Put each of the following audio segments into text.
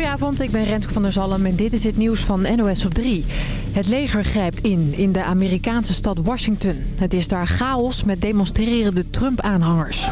Goedenavond, ik ben Renske van der Zalm en dit is het nieuws van NOS op 3. Het leger grijpt in in de Amerikaanse stad Washington. Het is daar chaos met demonstrerende Trump-aanhangers.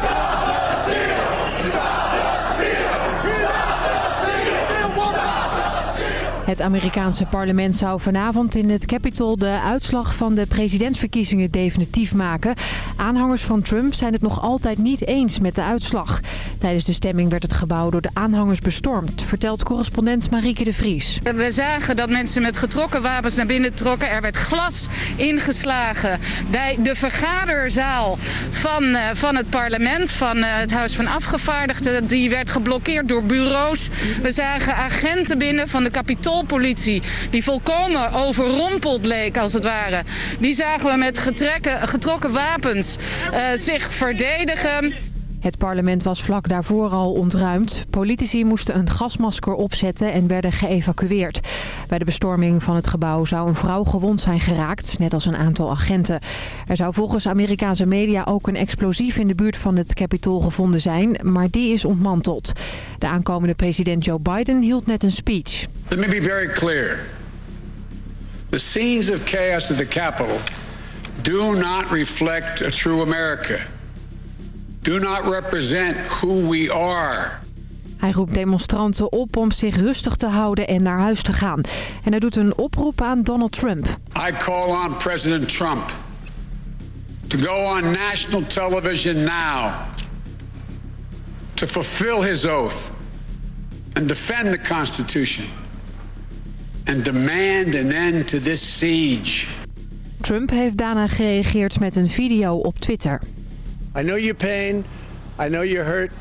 Het Amerikaanse parlement zou vanavond in het Capitol de uitslag van de presidentsverkiezingen definitief maken. Aanhangers van Trump zijn het nog altijd niet eens met de uitslag. Tijdens de stemming werd het gebouw door de aanhangers bestormd, vertelt correspondent Marieke de Vries. We zagen dat mensen met getrokken wapens naar binnen trokken. Er werd glas ingeslagen bij de vergaderzaal van, uh, van het parlement, van uh, het Huis van Afgevaardigden. Die werd geblokkeerd door bureaus. We zagen agenten binnen van de Capitool politie die volkomen overrompeld leek als het ware. Die zagen we met getrekken, getrokken wapens uh, zich verdedigen. Het parlement was vlak daarvoor al ontruimd. Politici moesten een gasmasker opzetten en werden geëvacueerd. Bij de bestorming van het gebouw zou een vrouw gewond zijn geraakt, net als een aantal agenten. Er zou volgens Amerikaanse media ook een explosief in de buurt van het Capitool gevonden zijn, maar die is ontmanteld. De aankomende president Joe Biden hield net een speech. Let me be very clear. The scenes of chaos at the Capitol do not reflect a true America. Do not represent who we are. Hij roept demonstranten op om zich rustig te houden en naar huis te gaan. En hij doet een oproep aan Donald Trump. I call on President Trump to go on national television now to fulfill his oath and defend the Constitution and demand an end to this siege. Trump heeft daarna gereageerd met een video op Twitter. I know your pain. I know you're hurt.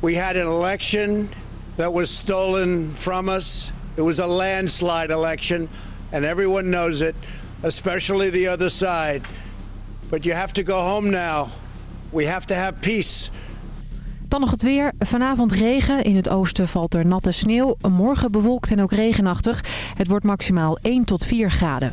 We had an election that was stolen from us. It was a landslide election, and everyone knows it, especially the other side. But you have to go home now. We have to have peace. Dan nog het weer. Vanavond regen. In het oosten valt er natte sneeuw. Morgen bewolkt en ook regenachtig. Het wordt maximaal 1 tot 4 graden.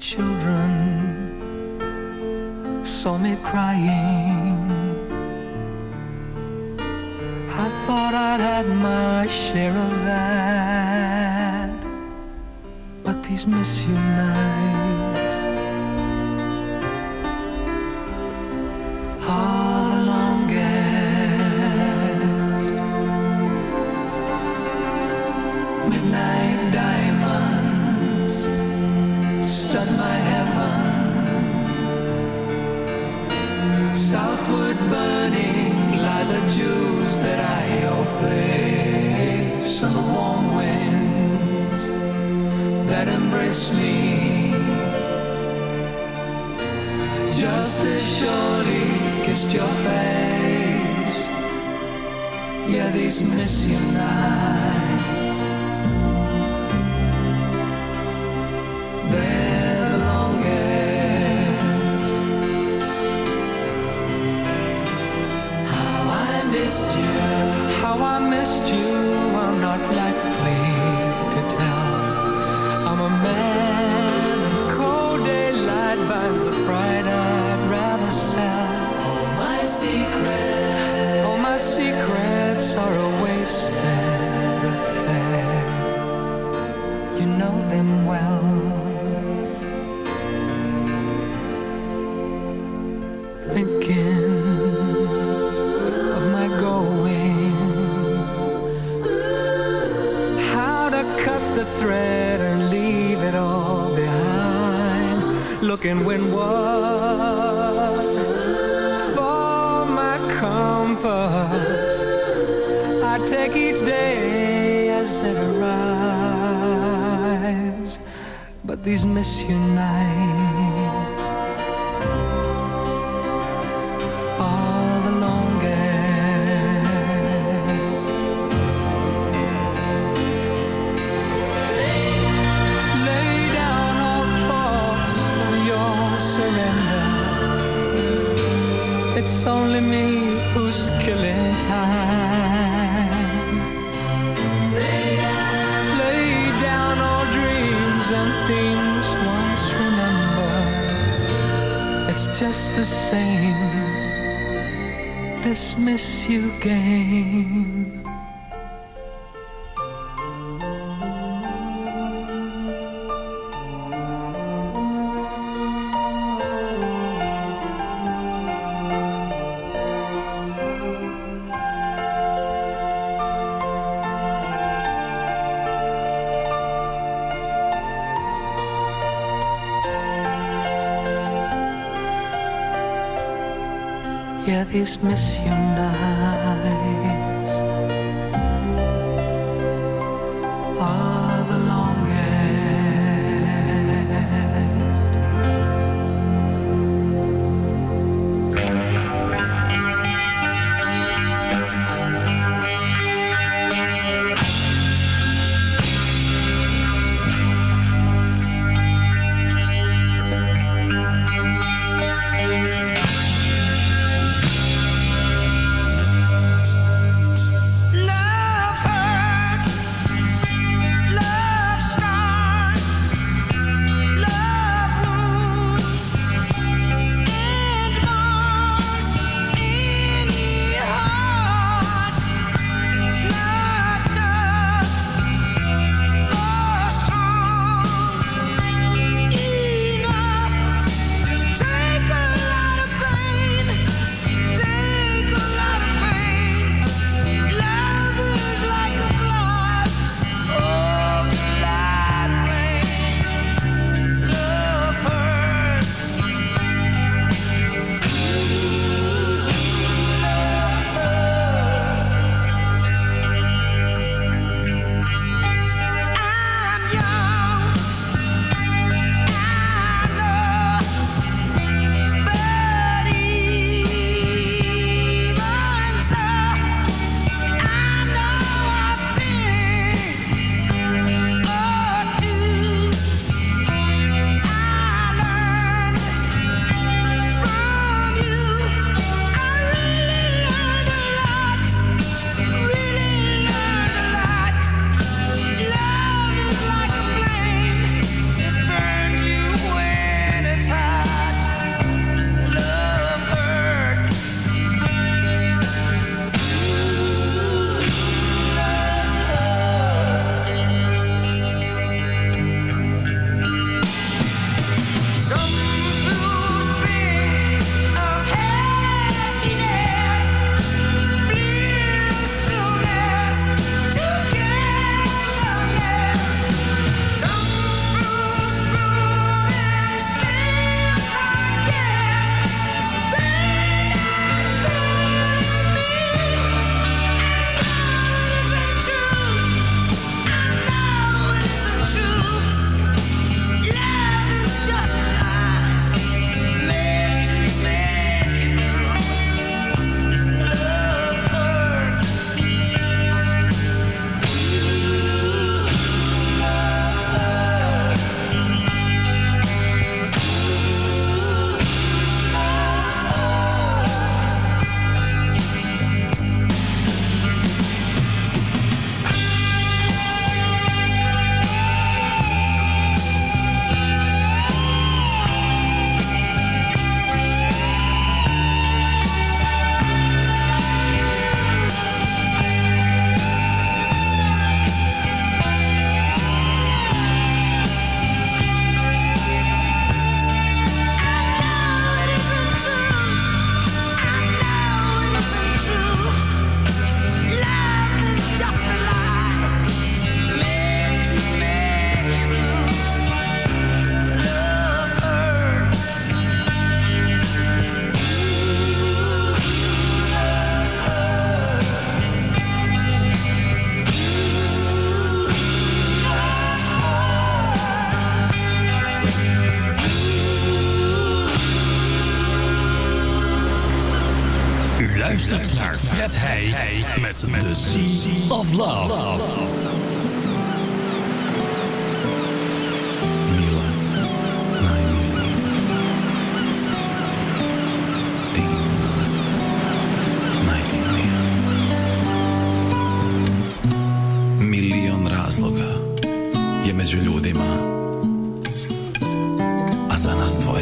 children saw me crying. I thought I'd had my share of that, but these miss you nights. desmesionar. like each day as it arrives. But these miss you nights are the longest. Lay down all thoughts of your surrender. It's only me. just the same. This miss you game. miss you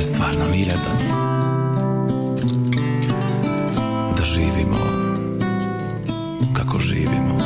stvarno ni jedan. Da živimo kako živimo,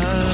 done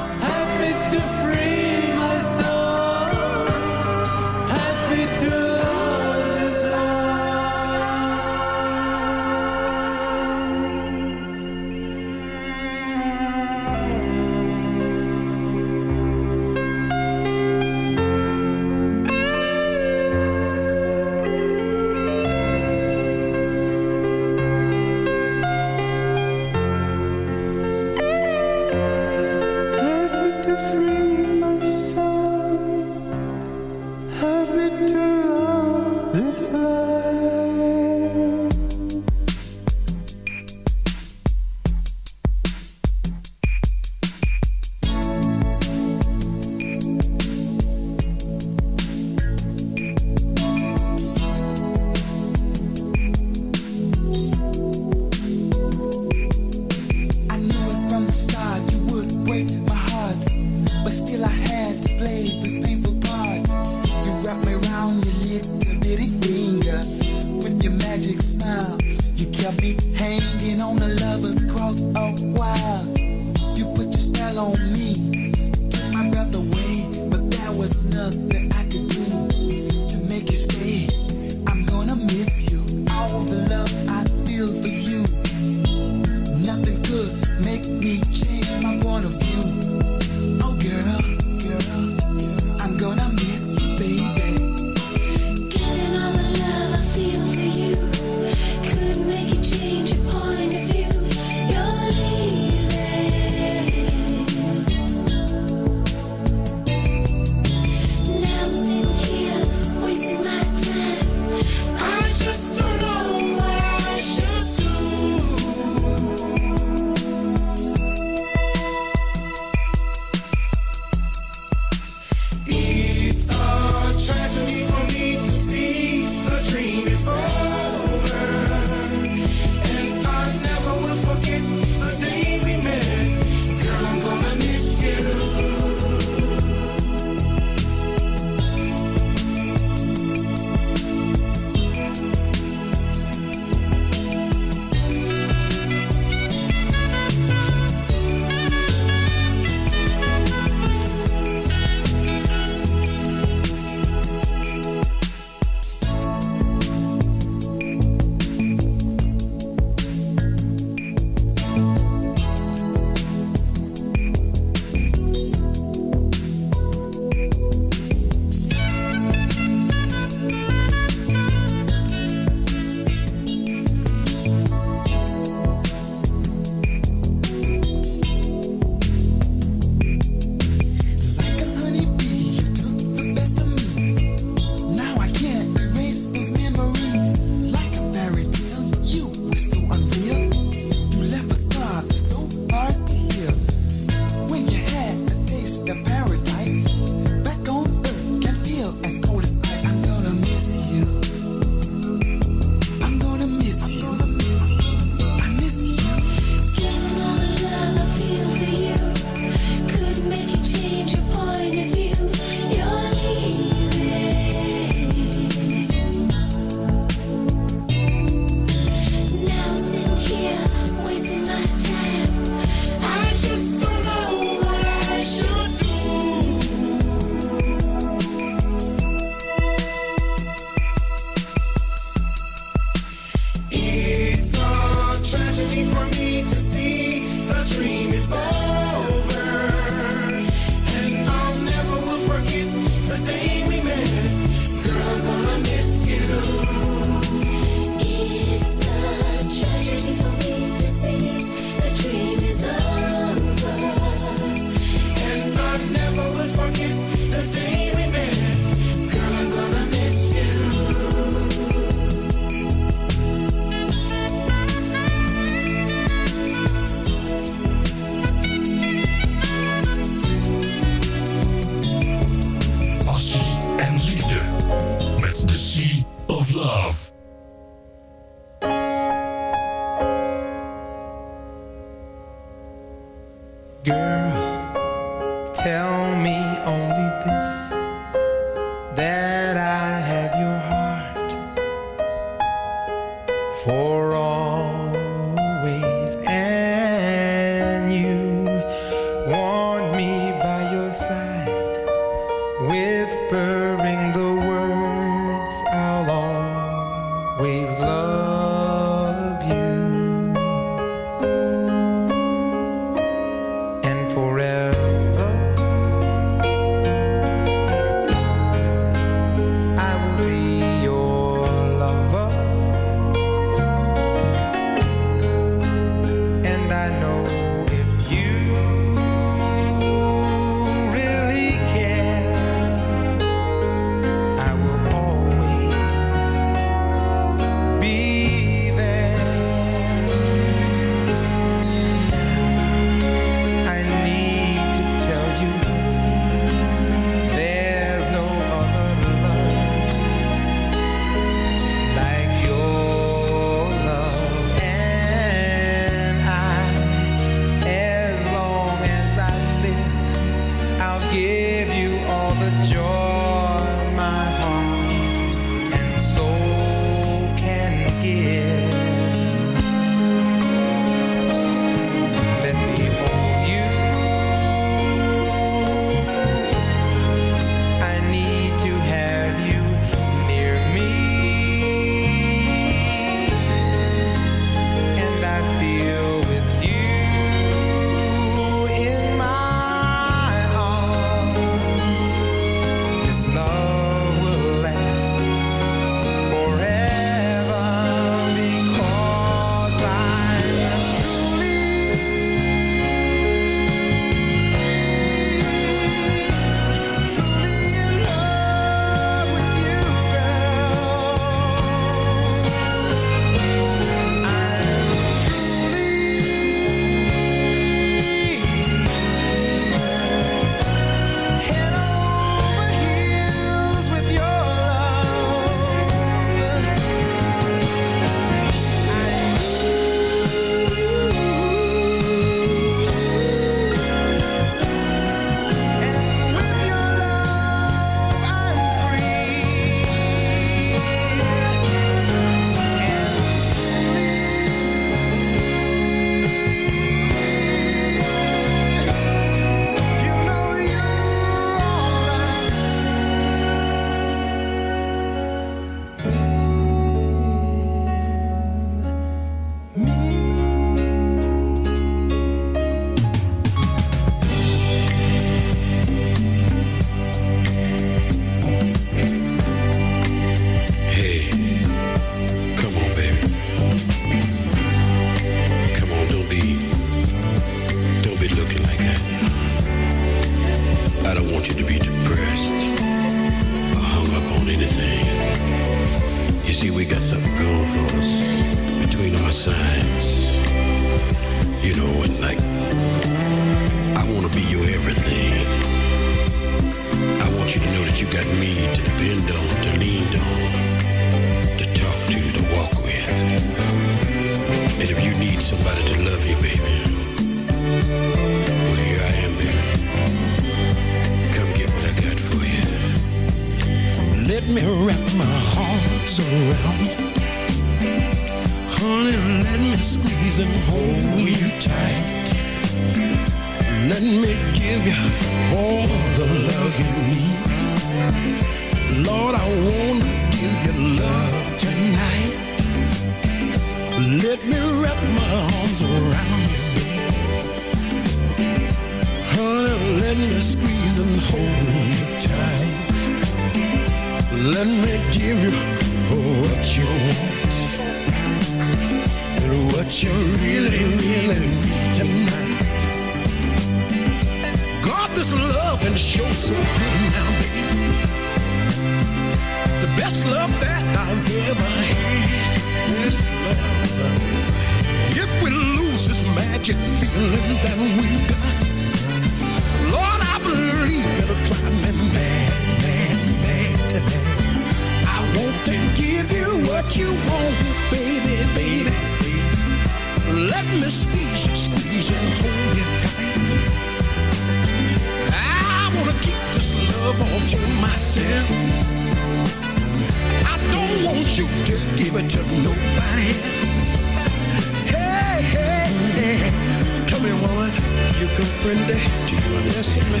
comprende? Do you understand me?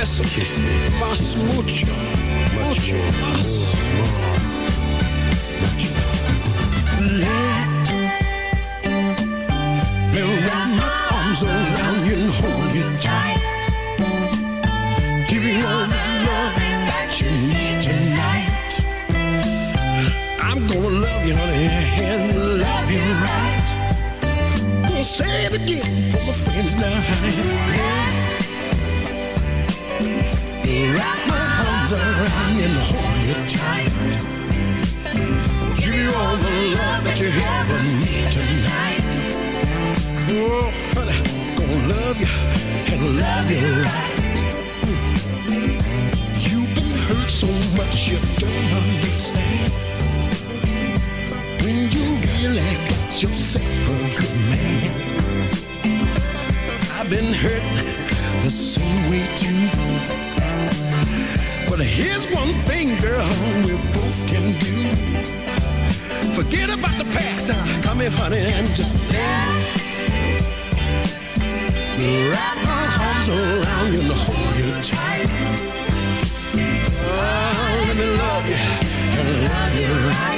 Eso. Kiss me. Más mucho. Mucho más. Mucho. Let me wrap my arms around you and hold you tight. Give you all this love that you need tonight. I'm gonna love you, honey, and love you right. Gonna say it again my now. Wrap my arms around you and hold you tight. Give you all the love that you ever need tonight. Oh, honey, gonna love you and love you right. You've been hurt so much you don't understand. When you really got yourself I've been hurt the same way too. But here's one thing, girl, we both can do. Forget about the past now. Come here, honey, and just wrap my arms around you and hold you tight. Oh, let me love you and love you right.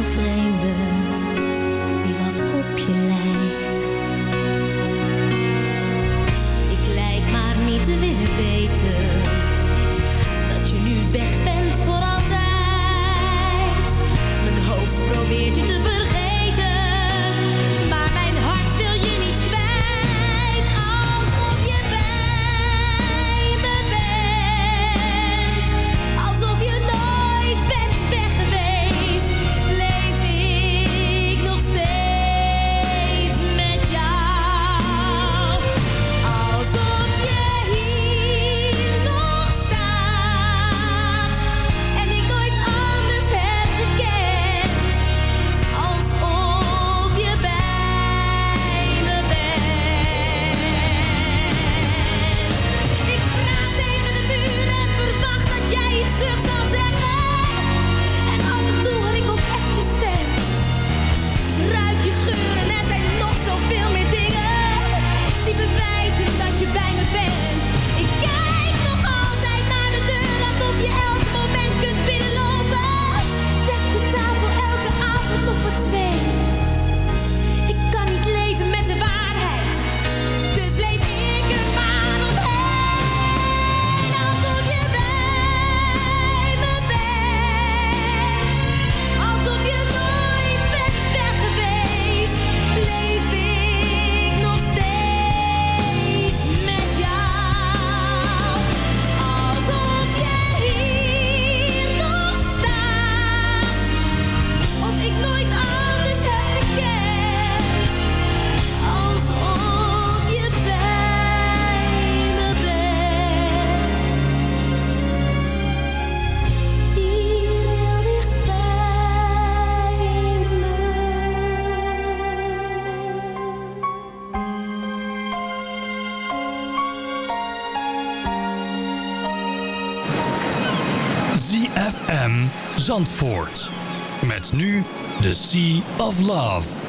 Zandvoort. Met nu The Sea of Love.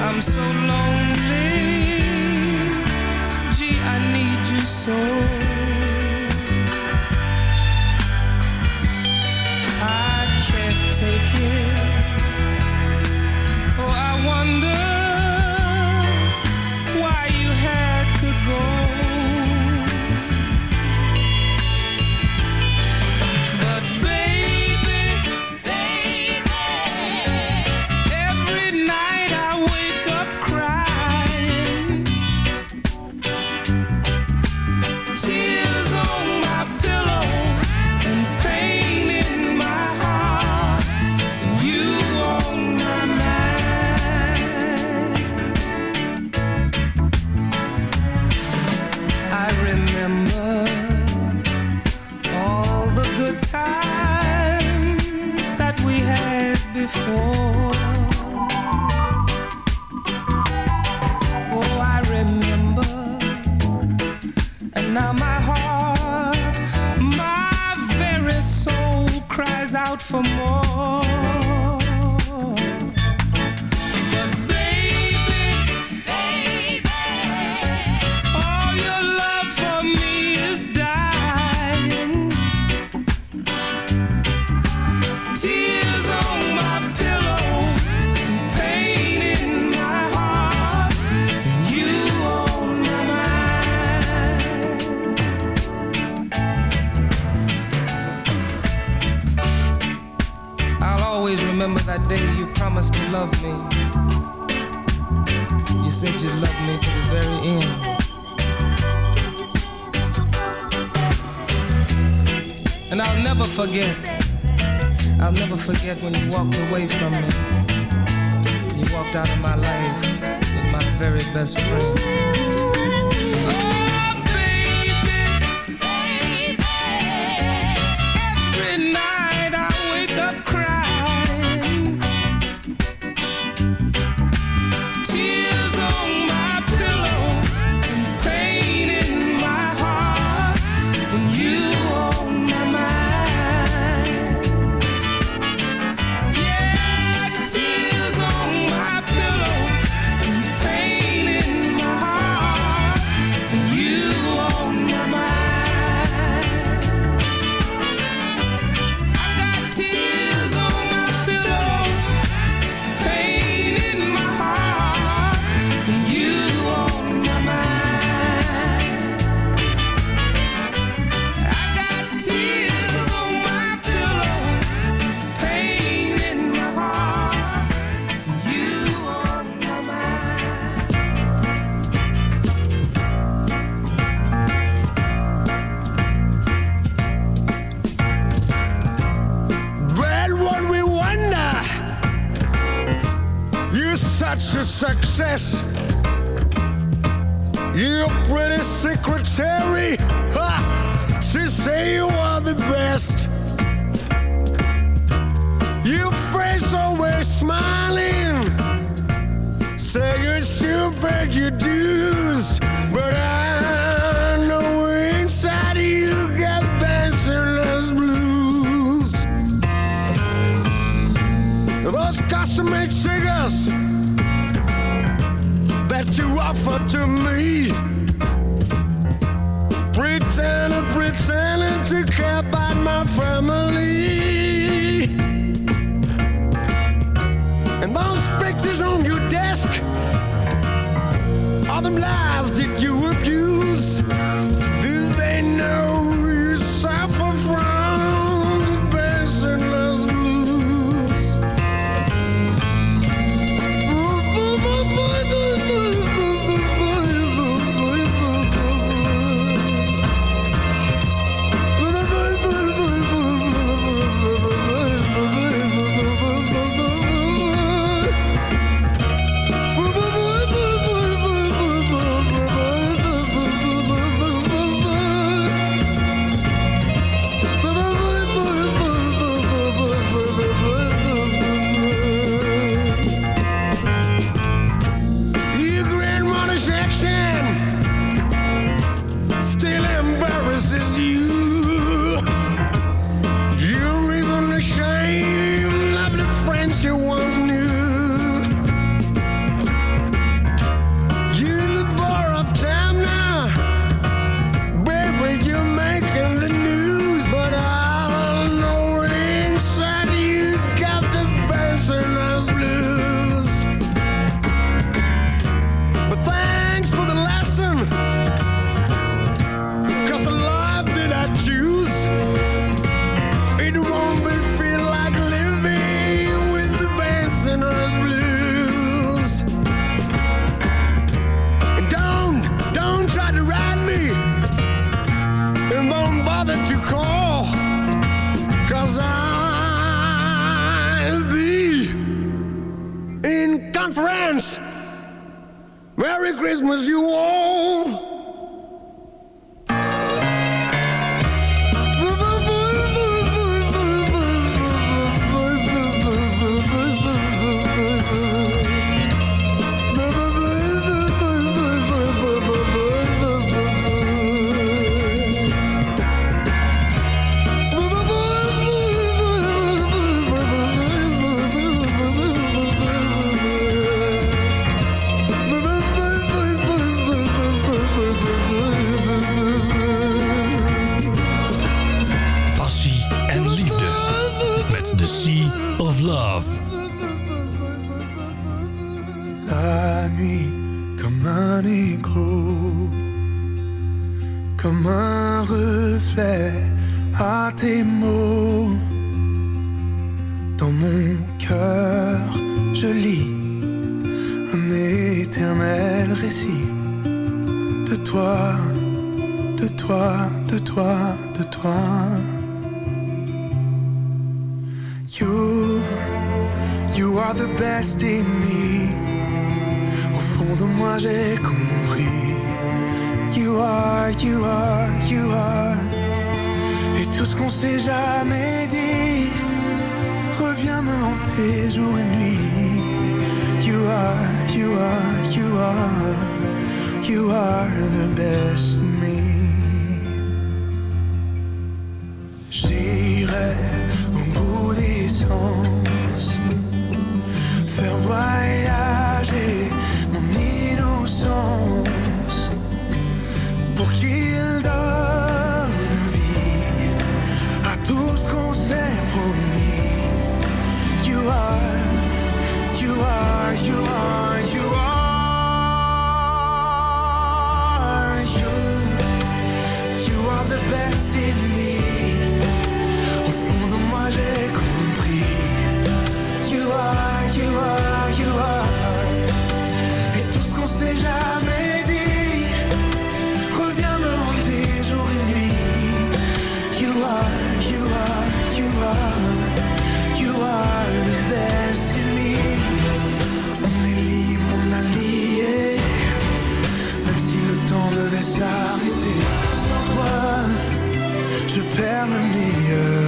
I'm so lonely. Gee, I need you so. And I'll never forget. I'll never forget when you walked away from me. You walked out of my life with my very best friend. success. Your pretty secretary, ha! She say you are the best. Your face always smiling. Say you're stupid, you dues, but I know inside you got dancerless blues. Those custom-made cigars that you offer to me. Pretending, pretending to care about my family. And those pictures on your desk are them lies that you call, cause I'll be in conference. Merry Christmas, you all. right. economy.